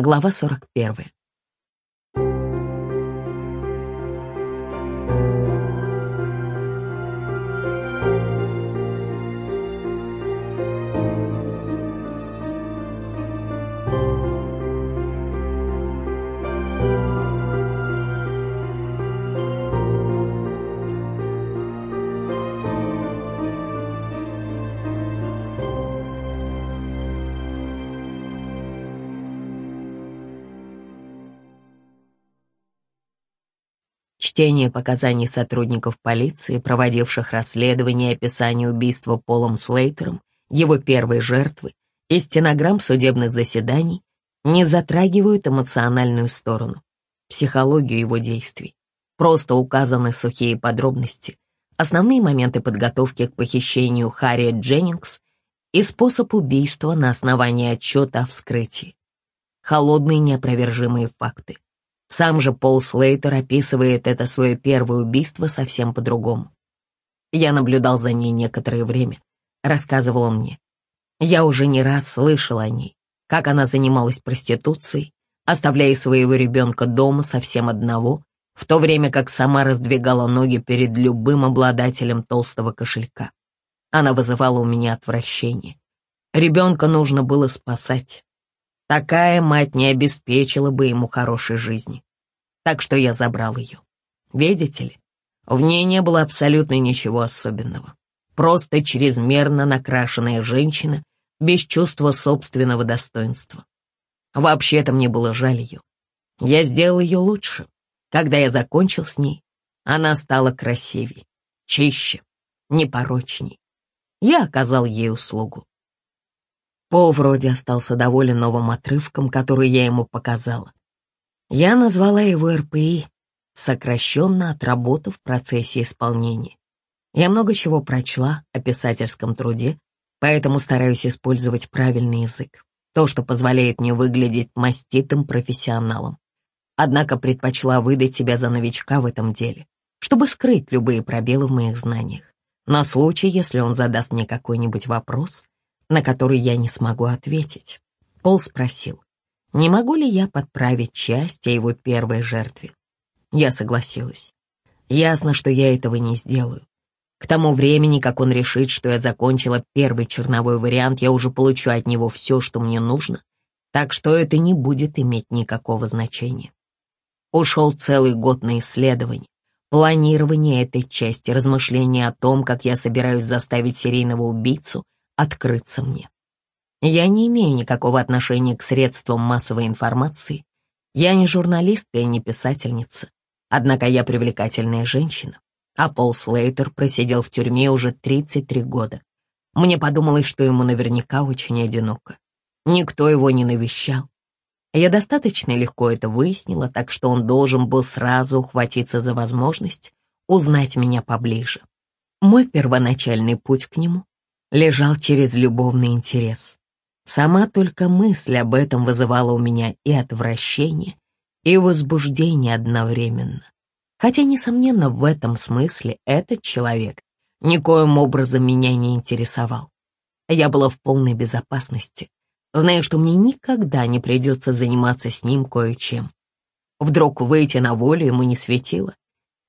Глава 41. Чтение показаний сотрудников полиции, проводивших расследование и описание убийства Полом Слейтером, его первой жертвы, и стенограмм судебных заседаний не затрагивают эмоциональную сторону, психологию его действий. Просто указаны сухие подробности, основные моменты подготовки к похищению Харриет Дженнингс и способ убийства на основании отчета о вскрытии. Холодные неопровержимые факты. Сам же Пол Слейтер описывает это свое первое убийство совсем по-другому. Я наблюдал за ней некоторое время, рассказывал он мне. Я уже не раз слышал о ней, как она занималась проституцией, оставляя своего ребенка дома совсем одного, в то время как сама раздвигала ноги перед любым обладателем толстого кошелька. Она вызывала у меня отвращение. Ребенка нужно было спасать, Такая мать не обеспечила бы ему хорошей жизни. Так что я забрал ее. Видите ли, в ней не было абсолютно ничего особенного. Просто чрезмерно накрашенная женщина без чувства собственного достоинства. Вообще-то мне было жаль ее. Я сделал ее лучше. Когда я закончил с ней, она стала красивее, чище, непорочней. Я оказал ей услугу. Пол вроде остался доволен новым отрывком, который я ему показала. Я назвала его РПИ, сокращенно отработав в процессе исполнения. Я много чего прочла о писательском труде, поэтому стараюсь использовать правильный язык, то, что позволяет мне выглядеть маститым профессионалом. Однако предпочла выдать себя за новичка в этом деле, чтобы скрыть любые пробелы в моих знаниях. На случай, если он задаст мне какой-нибудь вопрос — на который я не смогу ответить. Пол спросил, не могу ли я подправить часть о его первой жертве. Я согласилась. Ясно, что я этого не сделаю. К тому времени, как он решит, что я закончила первый черновой вариант, я уже получу от него все, что мне нужно, так что это не будет иметь никакого значения. Ушел целый год на исследование, планирование этой части, размышления о том, как я собираюсь заставить серийного убийцу открыться мне. Я не имею никакого отношения к средствам массовой информации. Я не журналистка и не писательница. Однако я привлекательная женщина. А Пол Слейтер просидел в тюрьме уже 33 года. Мне подумалось, что ему наверняка очень одиноко. Никто его не навещал. Я достаточно легко это выяснила, так что он должен был сразу ухватиться за возможность узнать меня поближе. Мой первоначальный путь к нему лежал через любовный интерес. Сама только мысль об этом вызывала у меня и отвращение, и возбуждение одновременно. Хотя, несомненно, в этом смысле этот человек никоим образом меня не интересовал. Я была в полной безопасности, зная, что мне никогда не придется заниматься с ним кое-чем. Вдруг выйти на волю ему не светило,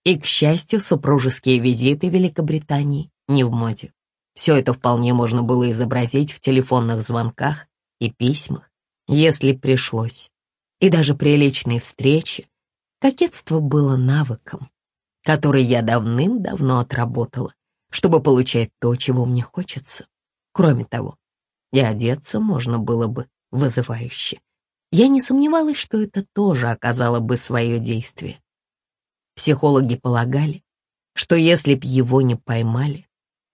и, к счастью, супружеские визиты Великобритании не в моде. Все это вполне можно было изобразить в телефонных звонках и письмах, если пришлось. И даже при личной встрече кокетство было навыком, который я давным-давно отработала, чтобы получать то, чего мне хочется. Кроме того, и одеться можно было бы вызывающе. Я не сомневалась, что это тоже оказало бы свое действие. Психологи полагали, что если б его не поймали,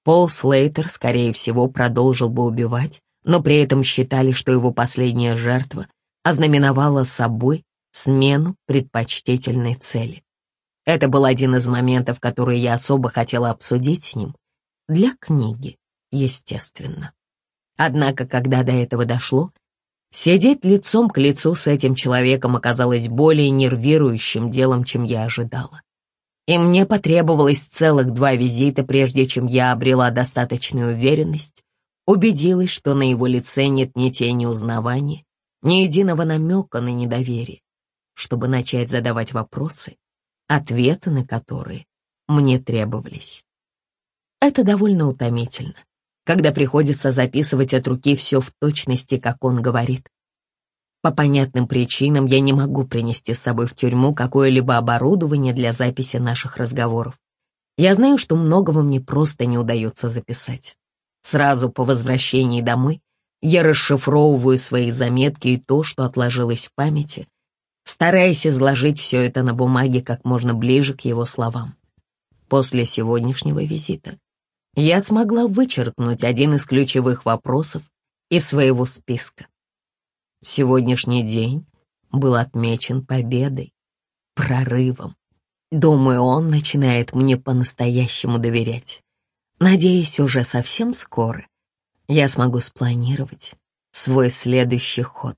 Пол Слейтер, скорее всего, продолжил бы убивать, но при этом считали, что его последняя жертва ознаменовала собой смену предпочтительной цели. Это был один из моментов, которые я особо хотела обсудить с ним. Для книги, естественно. Однако, когда до этого дошло, сидеть лицом к лицу с этим человеком оказалось более нервирующим делом, чем я ожидала и мне потребовалось целых два визита, прежде чем я обрела достаточную уверенность, убедилась, что на его лице нет ни тени узнавания, ни единого намека на недоверие, чтобы начать задавать вопросы, ответы на которые мне требовались. Это довольно утомительно, когда приходится записывать от руки все в точности, как он говорит. По понятным причинам я не могу принести с собой в тюрьму какое-либо оборудование для записи наших разговоров. Я знаю, что многого мне просто не удается записать. Сразу по возвращении домой я расшифровываю свои заметки и то, что отложилось в памяти, стараясь изложить все это на бумаге как можно ближе к его словам. После сегодняшнего визита я смогла вычеркнуть один из ключевых вопросов из своего списка. Сегодняшний день был отмечен победой, прорывом. Думаю, он начинает мне по-настоящему доверять. Надеюсь, уже совсем скоро я смогу спланировать свой следующий ход.